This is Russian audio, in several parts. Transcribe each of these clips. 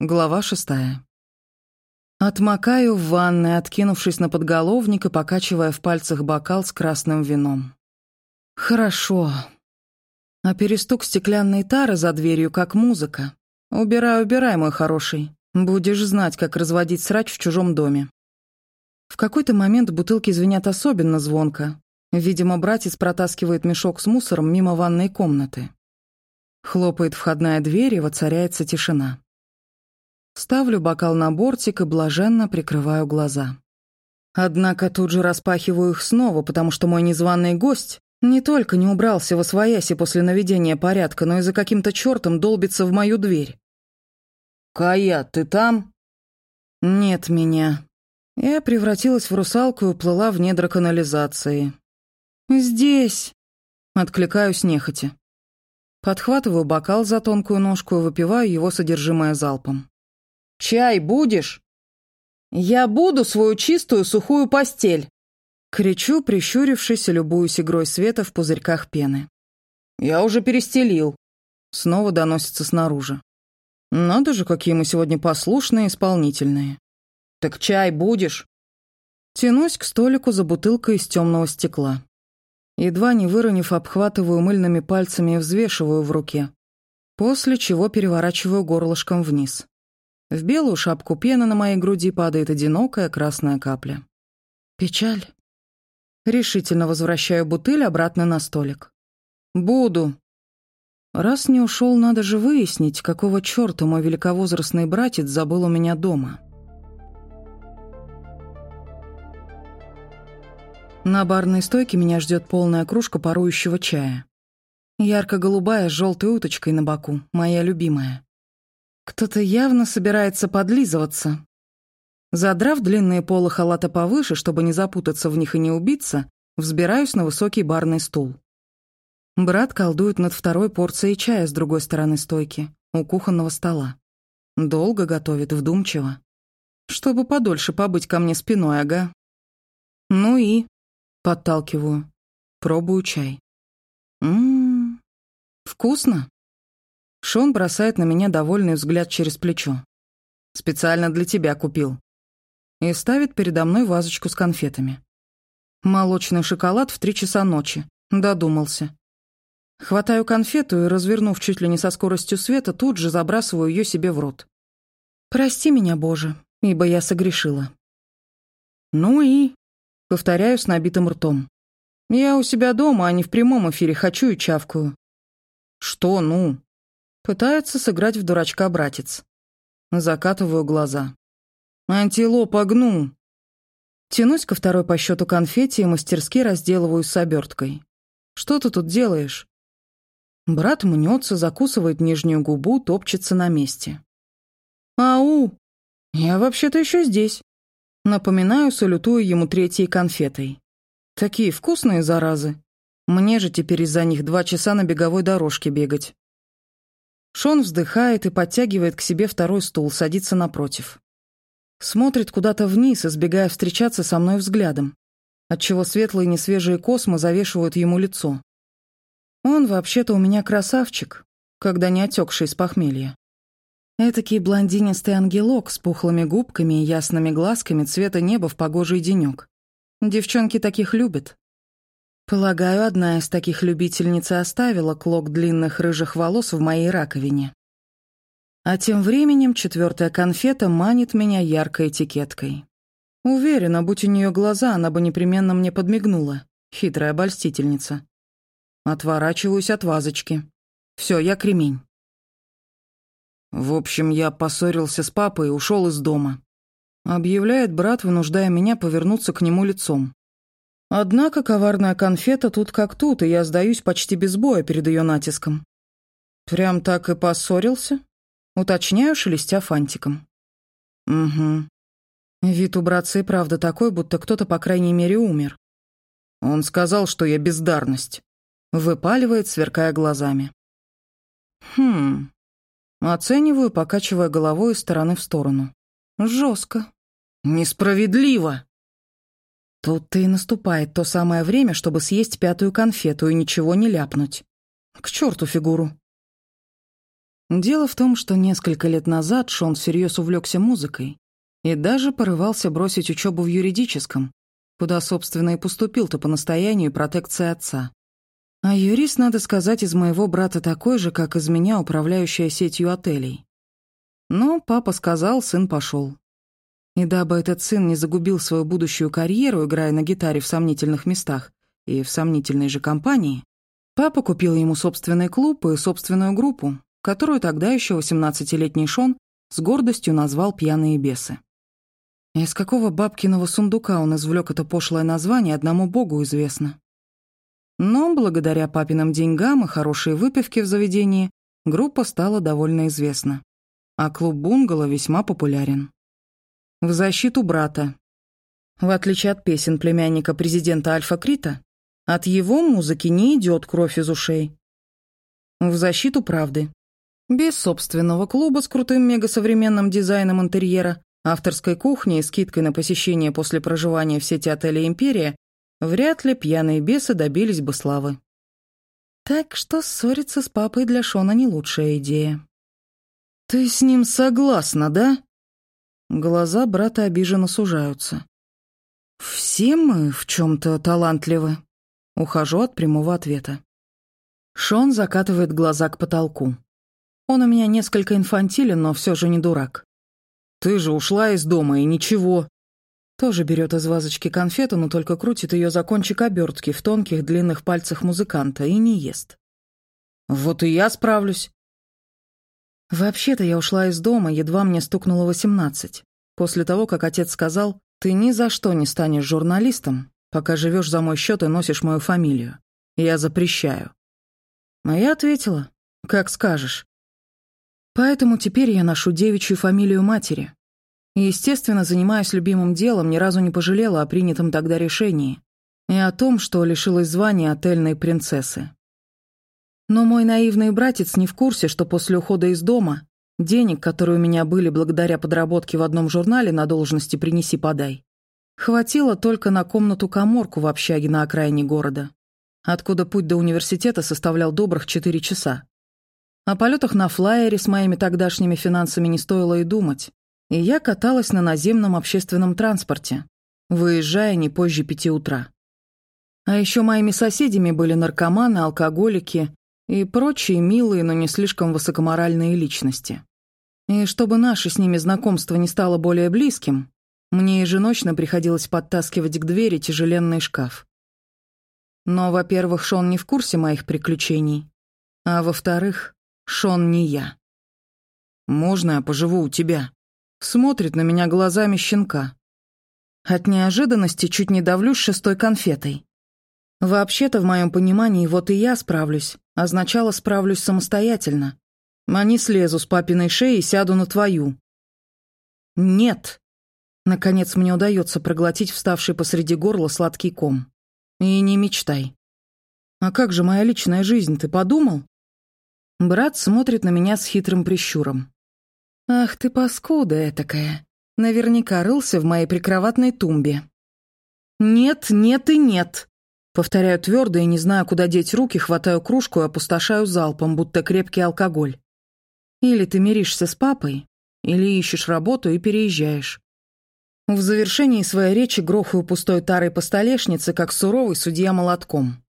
Глава шестая. Отмокаю в ванной, откинувшись на подголовник и покачивая в пальцах бокал с красным вином. Хорошо. А перестук стеклянной тары за дверью, как музыка. Убирай, убирай, мой хороший. Будешь знать, как разводить срач в чужом доме. В какой-то момент бутылки звенят особенно звонко. Видимо, братец протаскивает мешок с мусором мимо ванной комнаты. Хлопает входная дверь, и воцаряется тишина. Ставлю бокал на бортик и блаженно прикрываю глаза. Однако тут же распахиваю их снова, потому что мой незваный гость не только не убрался во свояси после наведения порядка, но и за каким-то чертом долбится в мою дверь. «Кая, ты там?» «Нет меня». Я превратилась в русалку и уплыла в недра канализации. «Здесь!» — откликаюсь нехотя. Подхватываю бокал за тонкую ножку и выпиваю его содержимое залпом. «Чай будешь?» «Я буду свою чистую сухую постель!» Кричу, прищурившись и любуюсь игрой света в пузырьках пены. «Я уже перестелил!» Снова доносится снаружи. Надо же, какие мы сегодня послушные и исполнительные. «Так чай будешь?» Тянусь к столику за бутылкой из темного стекла. Едва не выронив, обхватываю мыльными пальцами и взвешиваю в руке, после чего переворачиваю горлышком вниз. В белую шапку пены на моей груди падает одинокая красная капля. Печаль. Решительно возвращаю бутыль обратно на столик. «Буду». Раз не ушел, надо же выяснить, какого черта мой великовозрастный братец забыл у меня дома. На барной стойке меня ждет полная кружка парующего чая. Ярко-голубая с желтой уточкой на боку, моя любимая. Кто-то явно собирается подлизываться. Задрав длинные полы халата повыше, чтобы не запутаться в них и не убиться, взбираюсь на высокий барный стул. Брат колдует над второй порцией чая с другой стороны стойки, у кухонного стола. Долго готовит, вдумчиво. Чтобы подольше побыть ко мне спиной, ага. Ну и... Подталкиваю. Пробую чай. Ммм... Вкусно? Шон бросает на меня довольный взгляд через плечо. «Специально для тебя купил». И ставит передо мной вазочку с конфетами. Молочный шоколад в три часа ночи. Додумался. Хватаю конфету и, развернув чуть ли не со скоростью света, тут же забрасываю ее себе в рот. «Прости меня, Боже, ибо я согрешила». «Ну и...» — повторяю с набитым ртом. «Я у себя дома, а не в прямом эфире хочу и чавкаю». «Что «ну»?» Пытается сыграть в дурачка братец. Закатываю глаза. «Антилопа, гну!» Тянусь ко второй по счету конфетти и мастерски разделываюсь с оберткой. «Что ты тут делаешь?» Брат мнется, закусывает нижнюю губу, топчется на месте. «Ау! Я вообще-то еще здесь!» Напоминаю, салютую ему третьей конфетой. Такие вкусные заразы. Мне же теперь из-за них два часа на беговой дорожке бегать. Шон вздыхает и подтягивает к себе второй стул, садится напротив. Смотрит куда-то вниз, избегая встречаться со мной взглядом, отчего светлые несвежие космы завешивают ему лицо. Он вообще-то у меня красавчик, когда не отекший с похмелья. Этакий блондинистый ангелок с пухлыми губками и ясными глазками цвета неба в погожий денек. Девчонки таких любят. Полагаю, одна из таких любительниц оставила клок длинных рыжих волос в моей раковине. А тем временем четвертая конфета манит меня яркой этикеткой. Уверена, будь у нее глаза, она бы непременно мне подмигнула. Хитрая обольстительница. Отворачиваюсь от вазочки. Все, я кремень. В общем, я поссорился с папой и ушел из дома. Объявляет брат, вынуждая меня повернуться к нему лицом. Однако коварная конфета тут как тут, и я сдаюсь почти без боя перед ее натиском. Прям так и поссорился? Уточняю, шелестя фантиком. Угу. Вид у братца и правда такой, будто кто-то, по крайней мере, умер. Он сказал, что я бездарность. Выпаливает, сверкая глазами. Хм. Оцениваю, покачивая головой из стороны в сторону. Жестко. Несправедливо. Тут-то и наступает то самое время, чтобы съесть пятую конфету и ничего не ляпнуть. К черту фигуру. Дело в том, что несколько лет назад Шон всерьез увлекся музыкой и даже порывался бросить учебу в юридическом, куда, собственно, и поступил-то по настоянию протекции отца. А юрист, надо сказать, из моего брата такой же, как из меня, управляющая сетью отелей. Но папа сказал, сын пошел. И дабы этот сын не загубил свою будущую карьеру, играя на гитаре в сомнительных местах и в сомнительной же компании, папа купил ему собственный клуб и собственную группу, которую тогда еще 18-летний Шон с гордостью назвал «Пьяные бесы». Из какого бабкиного сундука он извлек это пошлое название, одному богу известно. Но благодаря папиным деньгам и хорошей выпивке в заведении группа стала довольно известна, а клуб «Бунгало» весьма популярен. В защиту брата. В отличие от песен племянника президента Альфа Крита, от его музыки не идет кровь из ушей. В защиту правды. Без собственного клуба с крутым мегасовременным дизайном интерьера, авторской кухни и скидкой на посещение после проживания в сети отелей «Империя» вряд ли пьяные бесы добились бы славы. Так что ссориться с папой для Шона не лучшая идея. «Ты с ним согласна, да?» Глаза брата обиженно сужаются. «Все мы в чем-то талантливы». Ухожу от прямого ответа. Шон закатывает глаза к потолку. Он у меня несколько инфантилен, но все же не дурак. «Ты же ушла из дома, и ничего». Тоже берет из вазочки конфету, но только крутит ее за кончик обертки в тонких длинных пальцах музыканта и не ест. «Вот и я справлюсь». Вообще-то я ушла из дома, едва мне стукнуло восемнадцать. После того, как отец сказал, «Ты ни за что не станешь журналистом, пока живешь за мой счет и носишь мою фамилию. Я запрещаю». А я ответила, «Как скажешь». Поэтому теперь я ношу девичью фамилию матери. И, естественно, занимаюсь любимым делом, ни разу не пожалела о принятом тогда решении и о том, что лишилась звания отельной принцессы. Но мой наивный братец не в курсе, что после ухода из дома денег, которые у меня были благодаря подработке в одном журнале на должности «Принеси-подай», хватило только на комнату-коморку в общаге на окраине города, откуда путь до университета составлял добрых четыре часа. О полетах на флайере с моими тогдашними финансами не стоило и думать, и я каталась на наземном общественном транспорте, выезжая не позже пяти утра. А еще моими соседями были наркоманы, алкоголики и прочие милые, но не слишком высокоморальные личности. И чтобы наше с ними знакомство не стало более близким, мне еженочно приходилось подтаскивать к двери тяжеленный шкаф. Но, во-первых, Шон не в курсе моих приключений, а во-вторых, Шон не я. «Можно я поживу у тебя?» Смотрит на меня глазами щенка. От неожиданности чуть не давлюсь шестой конфетой. Вообще-то, в моем понимании, вот и я справлюсь, означало справлюсь самостоятельно. А не слезу с папиной шеи и сяду на твою. Нет. Наконец мне удается проглотить вставший посреди горла сладкий ком. И не мечтай. А как же моя личная жизнь, ты подумал? Брат смотрит на меня с хитрым прищуром. «Ах ты паскуда этакая! Наверняка рылся в моей прикроватной тумбе». «Нет, нет и нет!» Повторяю твердо и не знаю, куда деть руки, хватаю кружку и опустошаю залпом, будто крепкий алкоголь. Или ты миришься с папой, или ищешь работу и переезжаешь. В завершении своей речи грохаю пустой тарой по столешнице, как суровый судья молотком.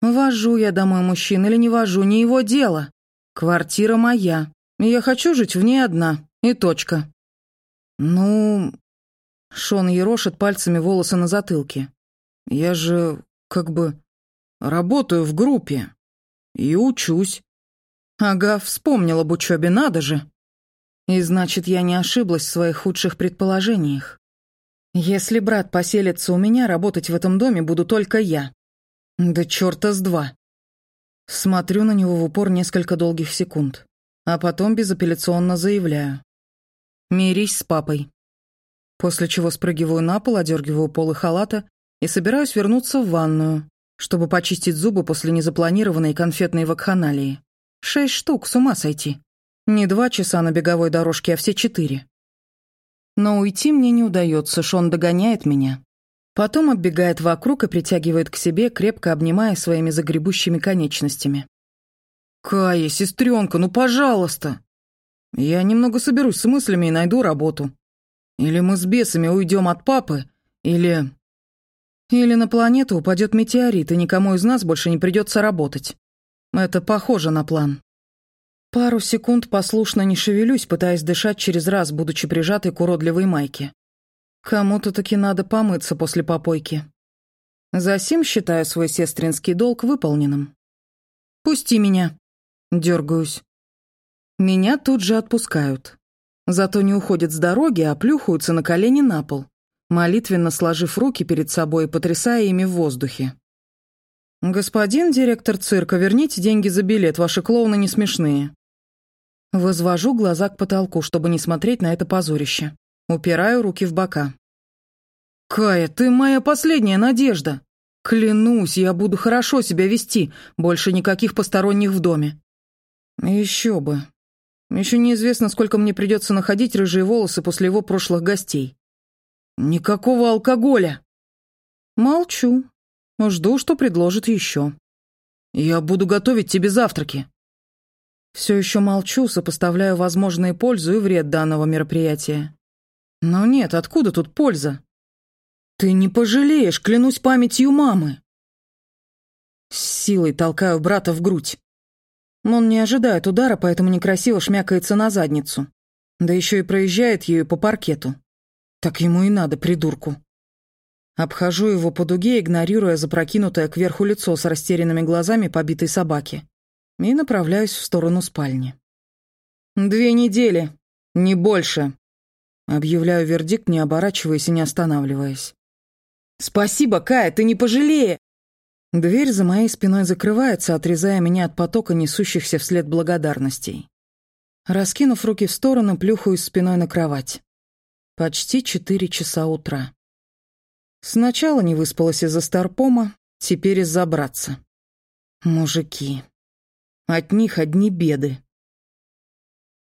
Вожу я домой мужчин или не вожу, не его дело. Квартира моя. И я хочу жить в ней одна. И точка. Ну... Шон ерошит пальцами волосы на затылке. Я же, как бы, работаю в группе. И учусь. Ага, вспомнила об учебе, надо же. И значит, я не ошиблась в своих худших предположениях. Если брат поселится у меня, работать в этом доме буду только я. Да черта с два. Смотрю на него в упор несколько долгих секунд, а потом безапелляционно заявляю. «Мирись с папой». После чего спрыгиваю на пол, одергиваю полы халата и собираюсь вернуться в ванную, чтобы почистить зубы после незапланированной конфетной вакханалии. Шесть штук, с ума сойти. Не два часа на беговой дорожке, а все четыре. Но уйти мне не удается, Шон догоняет меня. Потом оббегает вокруг и притягивает к себе, крепко обнимая своими загребущими конечностями. Кая, сестренка, ну пожалуйста. Я немного соберусь с мыслями и найду работу. Или мы с бесами уйдем от папы, или... Или на планету упадет метеорит, и никому из нас больше не придется работать. Это похоже на план. Пару секунд послушно не шевелюсь, пытаясь дышать через раз, будучи прижатой к уродливой майке. Кому-то таки надо помыться после попойки. Засим считаю свой сестринский долг выполненным. «Пусти меня!» Дергаюсь. Меня тут же отпускают. Зато не уходят с дороги, а плюхаются на колени на пол, молитвенно сложив руки перед собой и потрясая ими в воздухе. «Господин директор цирка, верните деньги за билет, ваши клоуны не смешные». Возвожу глаза к потолку, чтобы не смотреть на это позорище. Упираю руки в бока. «Кая, ты моя последняя надежда. Клянусь, я буду хорошо себя вести, больше никаких посторонних в доме». «Еще бы. Еще неизвестно, сколько мне придется находить рыжие волосы после его прошлых гостей». «Никакого алкоголя!» Молчу. Жду, что предложит еще. «Я буду готовить тебе завтраки». Все еще молчу, сопоставляю возможные пользу и вред данного мероприятия. Но нет, откуда тут польза? «Ты не пожалеешь, клянусь памятью мамы!» С силой толкаю брата в грудь. Он не ожидает удара, поэтому некрасиво шмякается на задницу. Да еще и проезжает ею по паркету. Так ему и надо, придурку. Обхожу его по дуге, игнорируя запрокинутое кверху лицо с растерянными глазами побитой собаки. И направляюсь в сторону спальни. «Две недели, не больше», — объявляю вердикт, не оборачиваясь и не останавливаясь. «Спасибо, Кая, ты не пожалея!» Дверь за моей спиной закрывается, отрезая меня от потока несущихся вслед благодарностей. Раскинув руки в сторону, плюхаюсь спиной на кровать. Почти четыре часа утра. Сначала не выспалась из-за старпома, теперь из-за братца. Мужики. От них одни беды.